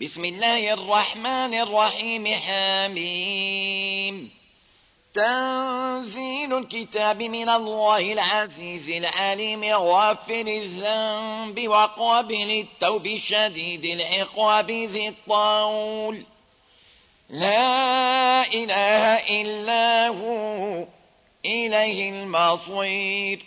بسم الله الرحمن الرحيم حميم. تنزيل الكتاب من الله العزيز العليم غافر الذنب وقابل التوب شديد العقاب ذي الطول. لا إله إلا هو إليه المصير.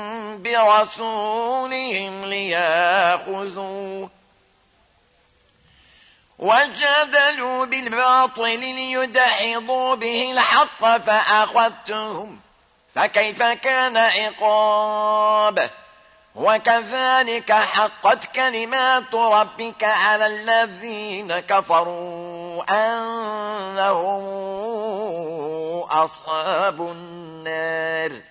برسولهم لياخذوه. وجدلوا بالباطل ليدحضوا به الحق فأخذتهم. فكيف كان عقاب؟ وكذلك حقت كلمات ربك على الذين كفروا أنهم أصحاب النار.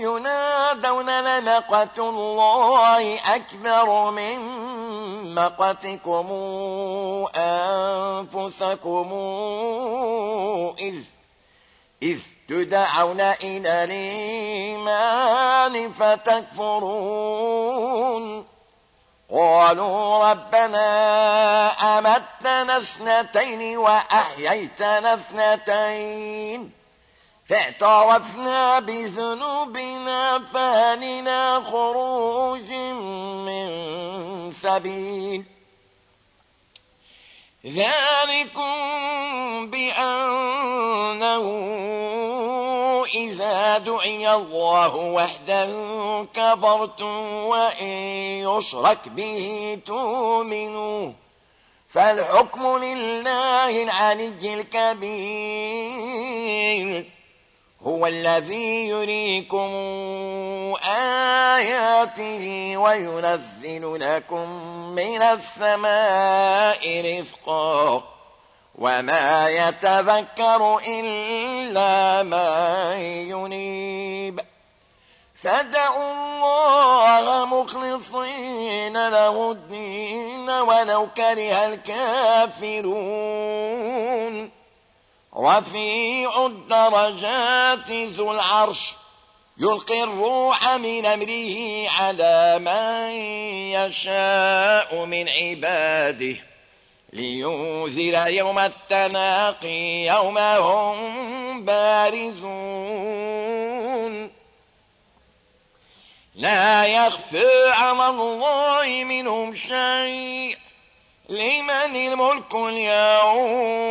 ينادون لمقت الله أكبر من مقتكم أنفسكم إذ, إذ تدعون إلى الإيمان فتكفرون. قالوا ربنا أمتنا اثنتين وأحييتنا اثنتين. فاعترفنا بذنوبنا فهلنا خروج من سبيل. ذلكم بأنه إذا دعي الله وحده كفرتم وإن يشرك به تؤمنوا. فالحكم لله العلي الكبير. هو الذي يريكم آياته وينزل لكم من السماء رزقا وما يتذكر إلا من ينيب. فدعوا الله مخلصين له الدين ولو كره الكافرون. رفيع الدرجات ذو العرش يلقي الروح من أمره على من يشاء من عباده لينذر يوم التناقي يوم هم بارزون. لا يخفى على الله منهم شيء لمن الملك اليوم.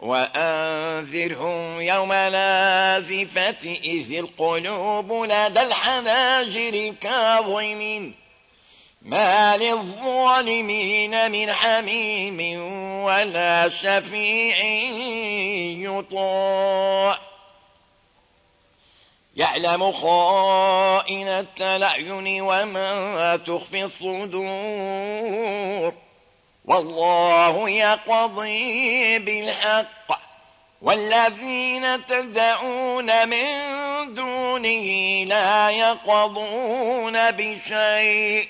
وأنذرهم يوم لازفة إذ القلوب لدى الحناجر كاظمين. ما للظالمين من حميم ولا شفيع يطاع. يعلم خائنة الأعين وما تخفي الصدور. والله يقضي بالحق. والذين تدعون من دونه لا يقضون بشيء.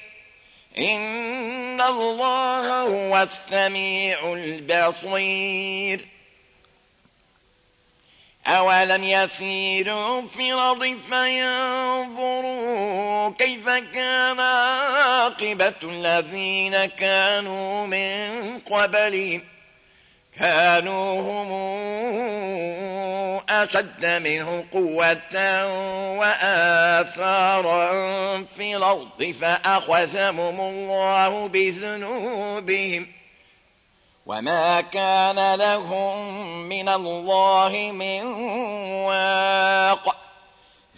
إن الله هو السميع البصير. أولم يسيروا في الأرض فينظروا كيف كان عاقبة الذين كانوا من قبلهم كانوا هم أشد منه قوة وآثارا في الأرض فأخذهم الله بذنوبهم وما كان لهم من الله من واق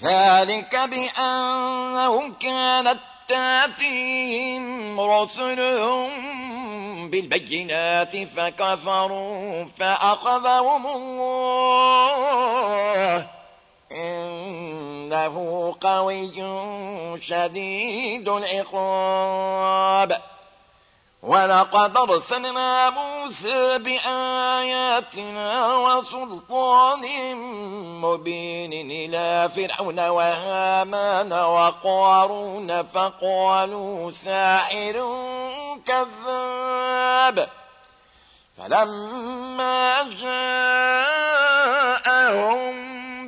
ذلك بأنهم كانت تاتيهم رسلهم بالبينات فكفروا فأخذهم الله إنه قوي شديد العقاب ولقد أرسلنا موسى بآياتنا وسلطان مبين إلى فرعون وهامان وقارون فقالوا ساحر كذاب. فلما جاءهم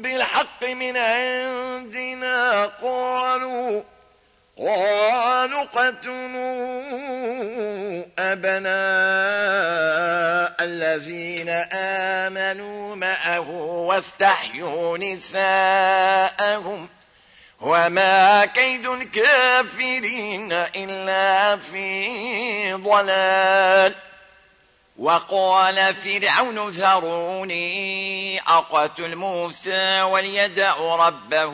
بالحق من عندنا قالوا قالوا قتلوا أبناء الذين آمنوا معه واستحيوا نساءهم وما كيد الكافرين إلا في ضلال وقال فرعون ذروني أقتل موسى وليدع ربه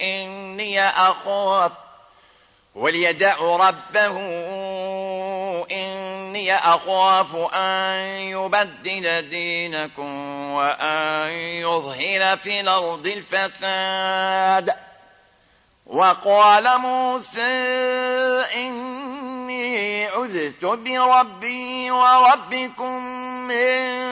إني أخاف. وليدع ربه إني أخاف أن يبدل دينكم وأن يظهر في الأرض الفساد. وقال موسى إني عذت بربي وربكم من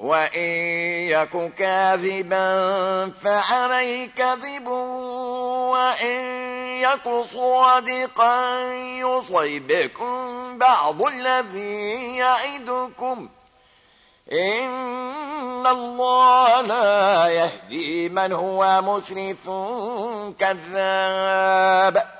وإن يك كاذبا فعلي كذب وإن يك صادقا يصيبكم بعض الذي يعدكم. إن الله لا يهدي من هو مسرف كذاب.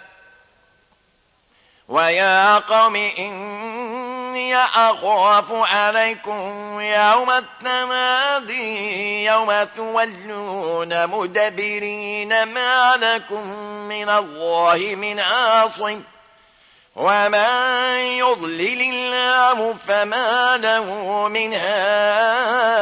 ويا قوم إني أخاف عليكم يوم التنادي يوم تولون مدبرين ما لكم من الله من عاصم. ومن يضلل الله فما له من هاد.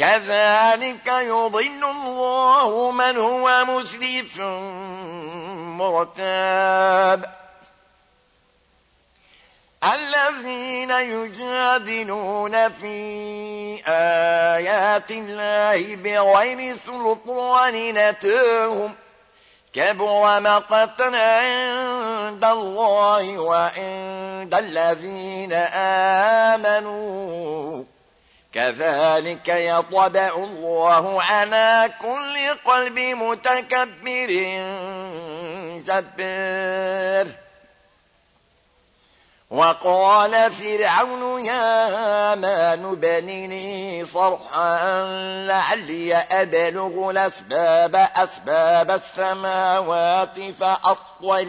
كذلك يضل الله من هو مسرف. مرتاب. الذين يجادلون في آيات الله بغير سلطان نتاهم. كبر مقتا عند الله وعند الذين آمنوا. كذلك يطبع الله على كل قلب متكبر جبار. وقال فرعون يا مان بنني صرحا لعلي أبلغ الأسباب أسباب السماوات فأطلع.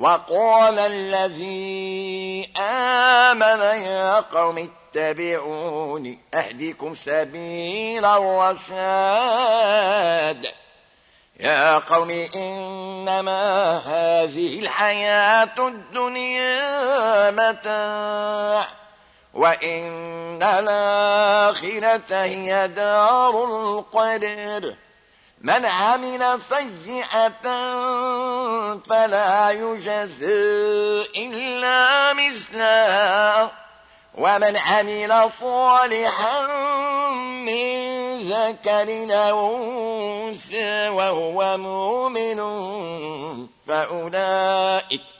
وقال الذي آمن يا قوم اتبعوني أهدكم سبيل الرشاد. يا قوم إنما هذه الحياة الدنيا متاع وإن الآخرة هي دار القرر من عمل سيئة فلا يجزى إلا مثلها ومن عمل صالحا من ذكر أنثى وهو مؤمن فأولئك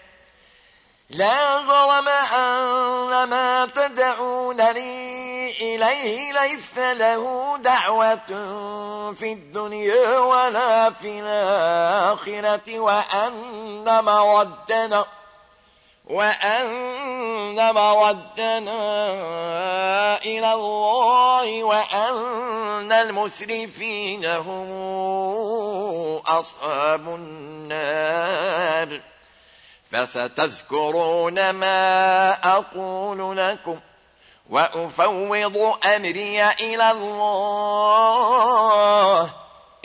لا ظلم أن ما تدعونني إليه ليس له دعوة في الدنيا ولا في الآخرة وأن مردنا وأن مردنا إلى الله وأن المسرفين هم أصحاب النار فستذكرون ما أقول لكم وأفوض أمري إلى الله.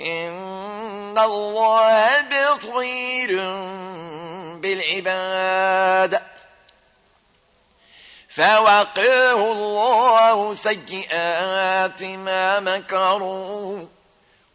إن الله بطير بالعباد. فوقاه الله سيئات ما مكروا.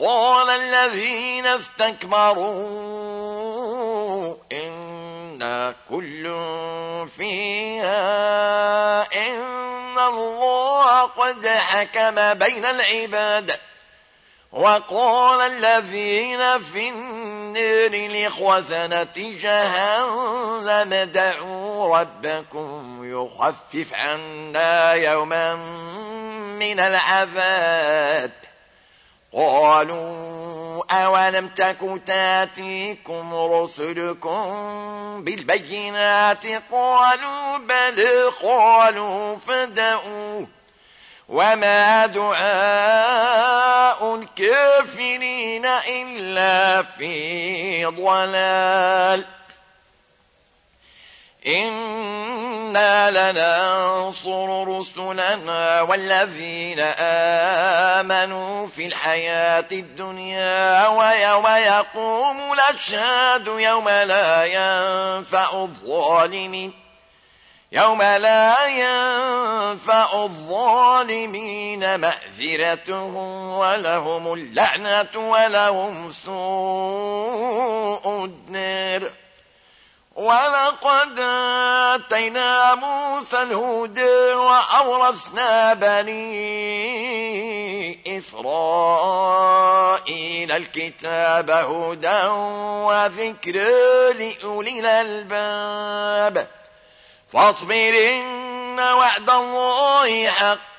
قال الذين استكبروا إنا كل فيها إن الله قد حكم بين العباد. وقال الذين في النار لخزنة جهنم دعوا ربكم يخفف عنا يوما من العذاب. قالوا أولم تك تاتيكم رسلكم بالبينات قالوا بل قالوا فدعوا وما دعاء الكافرين إلا في ضلال إنا لننصر رسلنا والذين آمنوا في الحياة الدنيا ويوم يقوم الأشهاد يوم لا ينفع الظالمين يوم لا ينفع الظالمين مأذرتهم ولهم اللعنة ولهم سوء النار ولقد آتينا موسى الهدى وأورثنا بني إسرائيل الكتاب هدى وذكر لأولي الألباب فاصبر إن وعد الله حق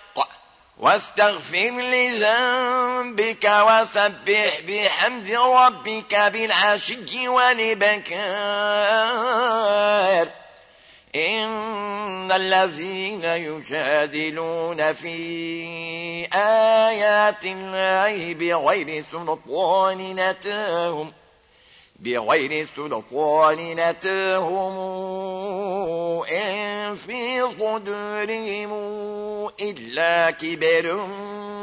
واستغفر لذنبك وسبح بحمد ربك بالعشي والبكار إن الذين يجادلون في آيات الله بغير سلطان نتاهم بغير سلطان نتاهم إن في صدورهم إلا كبر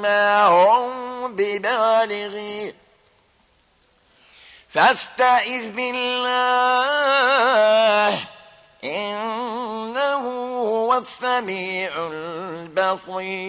ما هم ببالغين فاستعذ بالله إنه هو السميع البصير.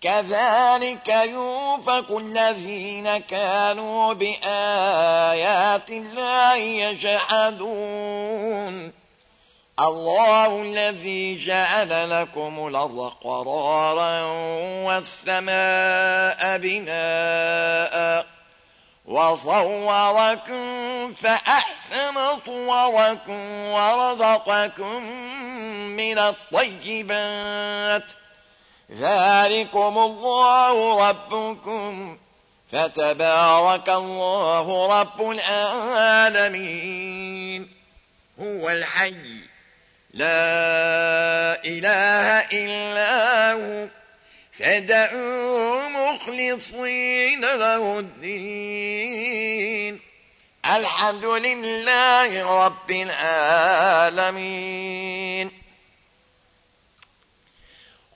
كذلك يوفك الذين كانوا بآيات الله يجحدون. الله الذي جعل لكم الأرض قرارا والسماء بناء وصوركم فأحسن صوركم ورزقكم من الطيبات ذلكم الله ربكم فتبارك الله رب العالمين. هو الحي. لا إله إلا هو. فدعوا مخلصين له الدين. الحمد لله رب العالمين.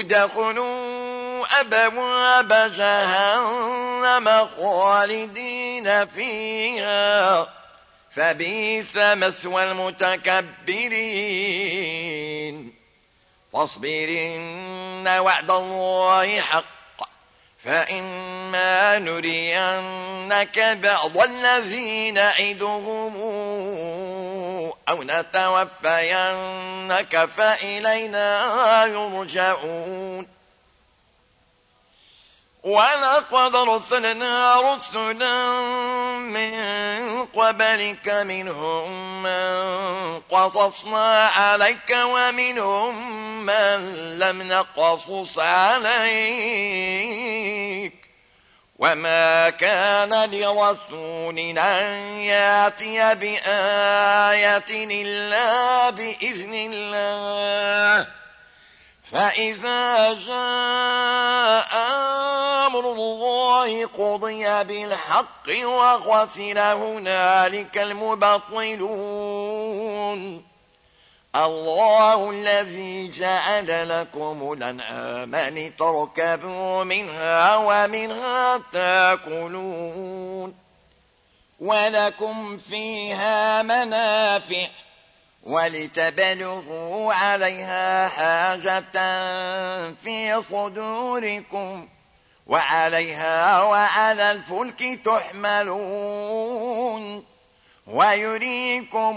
ادخلوا أبواب جهنم خالدين فيها. فبيس مسوى المتكبرين. فاصبر إن وعد الله حق. فإما نرينك بعض الذين نعدهم أو نتوفينك فإلينا يرجعون. ولقد رسلنا رسلا من قبلك منهم من قصصنا عليك ومنهم من لم نقصص عليك. وما كان لرسول أن ياتي بآية إلا بإذن الله فإذا جاء أمر الله قضي بالحق وخسر هنالك المبطلون الله الذي جعل لكم الأنعام لتركبوا منها ومنها تاكلون ولكم فيها منافع ولتبلغوا عليها حاجة في صدوركم وعليها وعلى الفلك تحملون ويريكم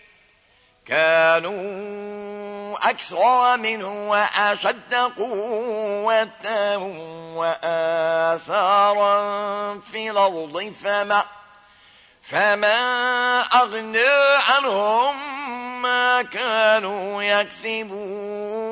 كانوا أكثر منه وأشد قوة وآثارا في الأرض فما فما أغنى عنهم ما كانوا يكسبون.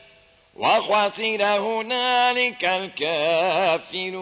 وخسر هنالك الكافرون.